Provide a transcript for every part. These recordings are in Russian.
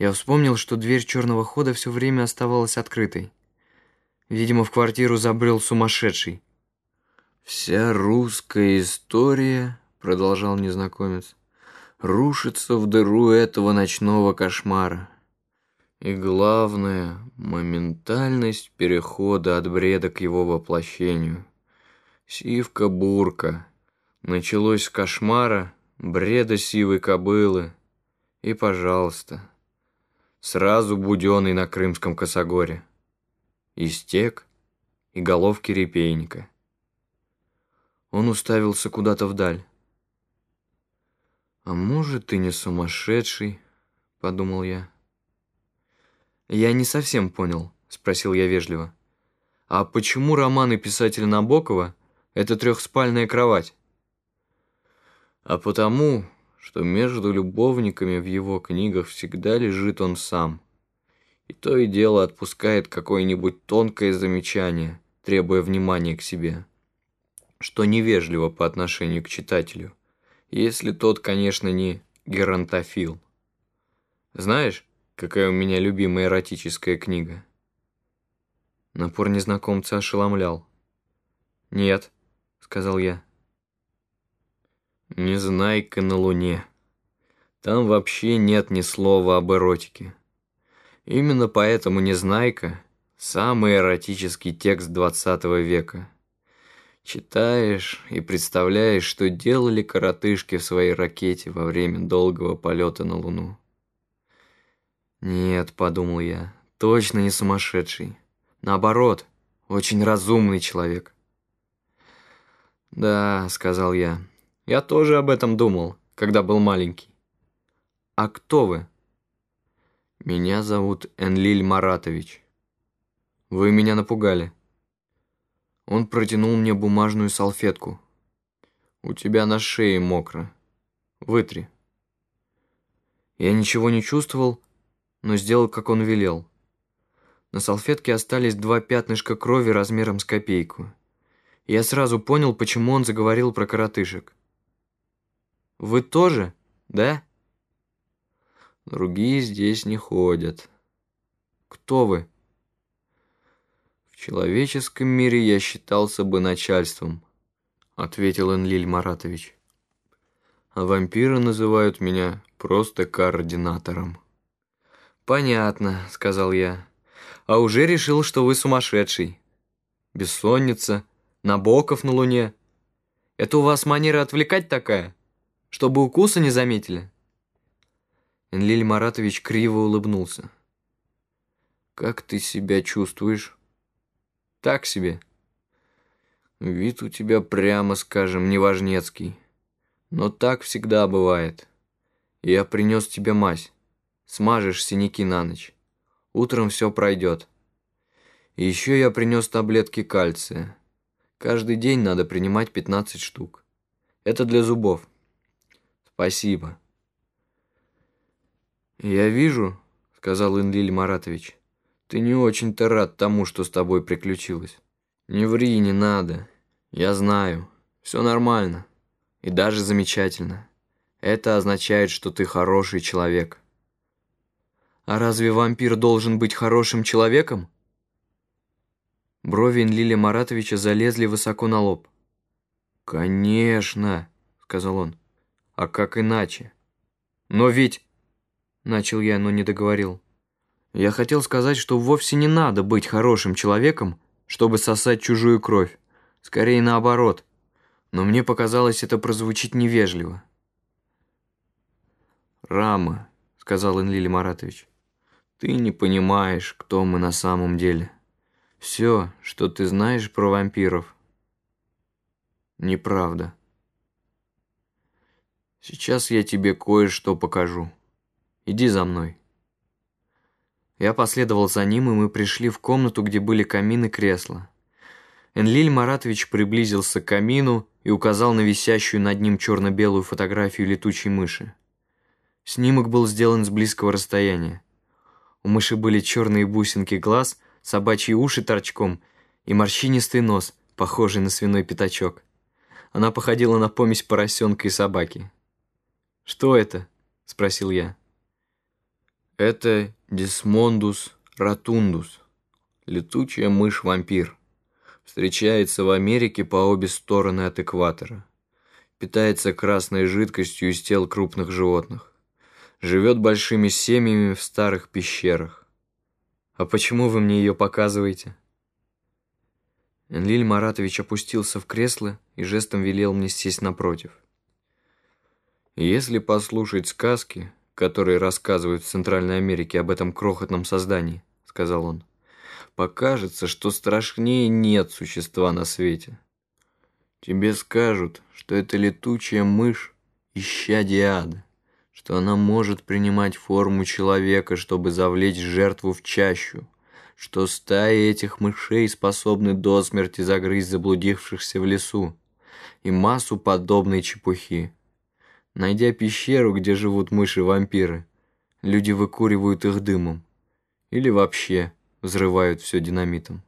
Я вспомнил, что дверь черного хода все время оставалась открытой. Видимо, в квартиру забрел сумасшедший. «Вся русская история», — продолжал незнакомец, — «рушится в дыру этого ночного кошмара. И главное — моментальность перехода от бреда к его воплощению. Сивка-бурка. Началось с кошмара, бреда сивой кобылы. И, пожалуйста, сразу буденный на крымском косогоре. И стек, и головки репейника. Он уставился куда-то вдаль. «А может, ты не сумасшедший?» — подумал я. «Я не совсем понял», — спросил я вежливо. «А почему романы писателя Набокова — это трехспальная кровать?» «А потому, что между любовниками в его книгах всегда лежит он сам. И то и дело отпускает какое-нибудь тонкое замечание, требуя внимания к себе, что невежливо по отношению к читателю, если тот, конечно, не геронтофил. Знаешь, Какая у меня любимая эротическая книга. Напор незнакомца ошеломлял. «Нет», — сказал я. «Незнайка на Луне. Там вообще нет ни слова об эротике. Именно поэтому Незнайка — самый эротический текст двадцатого века. Читаешь и представляешь, что делали коротышки в своей ракете во время долгого полета на Луну. «Нет», — подумал я, — «точно не сумасшедший. Наоборот, очень разумный человек». «Да», — сказал я, — «я тоже об этом думал, когда был маленький». «А кто вы?» «Меня зовут Энлиль Маратович». «Вы меня напугали». Он протянул мне бумажную салфетку. «У тебя на шее мокро. Вытри». Я ничего не чувствовал, но сделал, как он велел. На салфетке остались два пятнышка крови размером с копейку. я сразу понял, почему он заговорил про коротышек. «Вы тоже, да?» «Другие здесь не ходят». «Кто вы?» «В человеческом мире я считался бы начальством», — ответил Энлиль Маратович. «А вампиры называют меня просто координатором». «Понятно», — сказал я. «А уже решил, что вы сумасшедший. Бессонница, Набоков на Луне. Это у вас манера отвлекать такая? Чтобы укуса не заметили?» Энлиль Маратович криво улыбнулся. «Как ты себя чувствуешь?» «Так себе». «Вид у тебя, прямо скажем, неважнецкий. Но так всегда бывает. Я принес тебе мазь смажешь синяки на ночь. Утром все пройдет. И еще я принес таблетки кальция. Каждый день надо принимать 15 штук. Это для зубов. Спасибо. Я вижу, сказал Инлиль Маратович, ты не очень-то рад тому, что с тобой приключилось. Не ври, не надо. Я знаю. Все нормально. И даже замечательно. Это означает, что ты хороший человек. А разве вампир должен быть хорошим человеком? Брови Энлиля Маратовича залезли высоко на лоб. «Конечно», — сказал он. «А как иначе?» «Но ведь...» — начал я, но не договорил. Я хотел сказать, что вовсе не надо быть хорошим человеком, чтобы сосать чужую кровь. Скорее наоборот. Но мне показалось, это прозвучит невежливо. «Рама», — сказал Энлиль Маратович. Ты не понимаешь, кто мы на самом деле. Все, что ты знаешь про вампиров, неправда. Сейчас я тебе кое-что покажу. Иди за мной. Я последовал за ним, и мы пришли в комнату, где были камин и кресла. Энлиль Маратович приблизился к камину и указал на висящую над ним черно-белую фотографию летучей мыши. Снимок был сделан с близкого расстояния. У мыши были черные бусинки глаз, собачьи уши торчком и морщинистый нос, похожий на свиной пятачок. Она походила на помесь поросенка и собаки. «Что это?» — спросил я. Это Дисмондус ратундус, летучая мышь-вампир. Встречается в Америке по обе стороны от экватора. Питается красной жидкостью из тел крупных животных. Живет большими семьями в старых пещерах. А почему вы мне ее показываете? Энлиль Маратович опустился в кресло и жестом велел мне сесть напротив. Если послушать сказки, которые рассказывают в Центральной Америке об этом крохотном создании, сказал он, покажется, что страшнее нет существа на свете. Тебе скажут, что это летучая мышь, исчадие ада, что она может принимать форму человека, чтобы завлечь жертву в чащу, что стаи этих мышей способны до смерти загрызть заблудившихся в лесу, и массу подобной чепухи. Найдя пещеру, где живут мыши-вампиры, люди выкуривают их дымом. Или вообще взрывают все динамитом.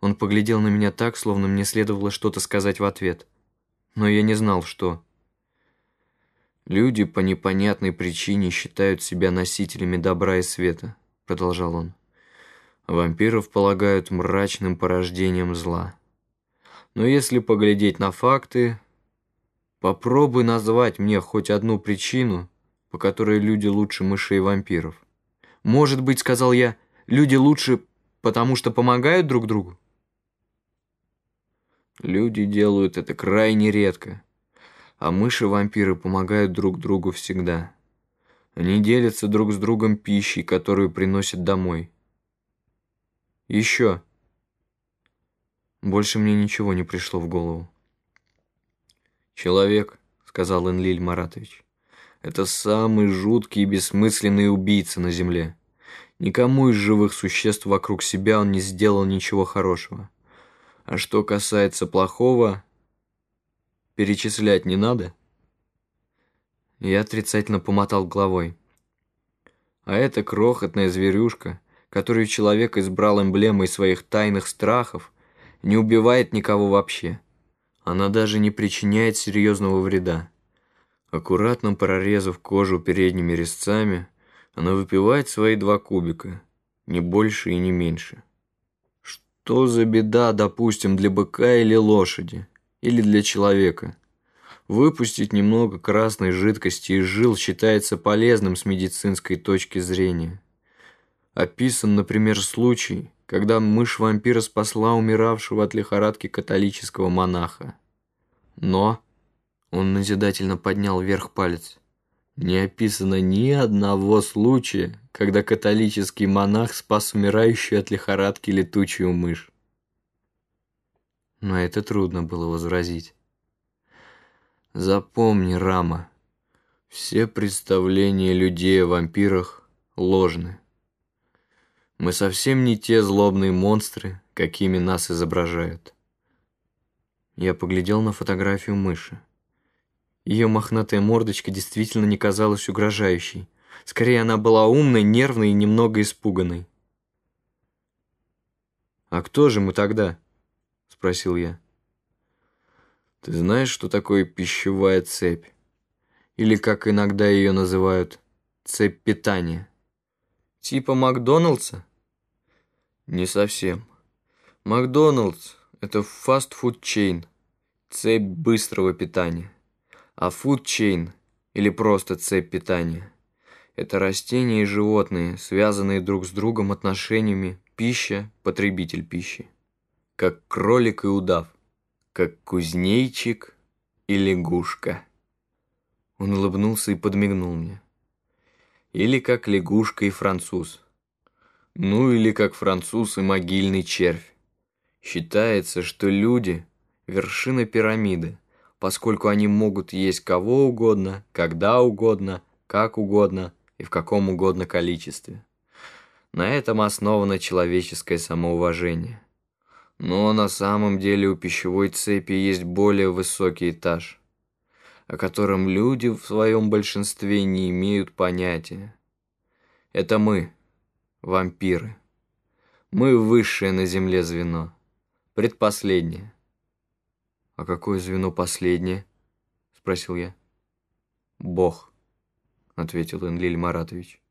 Он поглядел на меня так, словно мне следовало что-то сказать в ответ. Но я не знал, что. «Люди по непонятной причине считают себя носителями добра и света», — продолжал он. «Вампиров полагают мрачным порождением зла. Но если поглядеть на факты, попробуй назвать мне хоть одну причину, по которой люди лучше мышей и вампиров. Может быть, сказал я, люди лучше, потому что помогают друг другу? Люди делают это крайне редко, а мыши-вампиры помогают друг другу всегда. Они делятся друг с другом пищей, которую приносят домой. Еще. Больше мне ничего не пришло в голову. «Человек», — сказал Энлиль Маратович, — «это самый жуткий и бессмысленный убийца на земле». Никому из живых существ вокруг себя он не сделал ничего хорошего. А что касается плохого, перечислять не надо? Я отрицательно помотал головой. А эта крохотная зверюшка, которую человек избрал эмблемой своих тайных страхов, не убивает никого вообще. Она даже не причиняет серьезного вреда. Аккуратно прорезав кожу передними резцами, она выпивает свои два кубика, не больше и не меньше. Что за беда, допустим, для быка или лошади, или для человека? Выпустить немного красной жидкости из жил считается полезным с медицинской точки зрения. Описан, например, случай, когда мышь-вампира спасла умиравшего от лихорадки католического монаха. Но, он назидательно поднял вверх палец, не описано ни одного случая, когда католический монах спас умирающую от лихорадки летучую мышь. Но это трудно было возразить. Запомни, Рама, все представления людей о вампирах ложны. Мы совсем не те злобные монстры, какими нас изображают. Я поглядел на фотографию мыши. Ее мохнатая мордочка действительно не казалась угрожающей. Скорее, она была умной, нервной и немного испуганной. «А кто же мы тогда?» — спросил я. «Ты знаешь, что такое пищевая цепь? Или, как иногда ее называют, цепь питания?» «Типа Макдоналдса?» «Не совсем. Макдоналдс — это фастфуд-чейн, цепь быстрого питания». А chain, или просто цепь питания, это растения и животные, связанные друг с другом отношениями пища, потребитель пищи. Как кролик и удав, как кузнейчик и лягушка. Он улыбнулся и подмигнул мне. Или как лягушка и француз. Ну или как француз и могильный червь. Считается, что люди – вершина пирамиды, поскольку они могут есть кого угодно, когда угодно, как угодно и в каком угодно количестве. На этом основано человеческое самоуважение. Но на самом деле у пищевой цепи есть более высокий этаж, о котором люди в своем большинстве не имеют понятия. Это мы, вампиры. Мы высшее на земле звено, предпоследнее. «А какое звено последнее?» — спросил я. «Бог», — ответил Энлиль Маратович.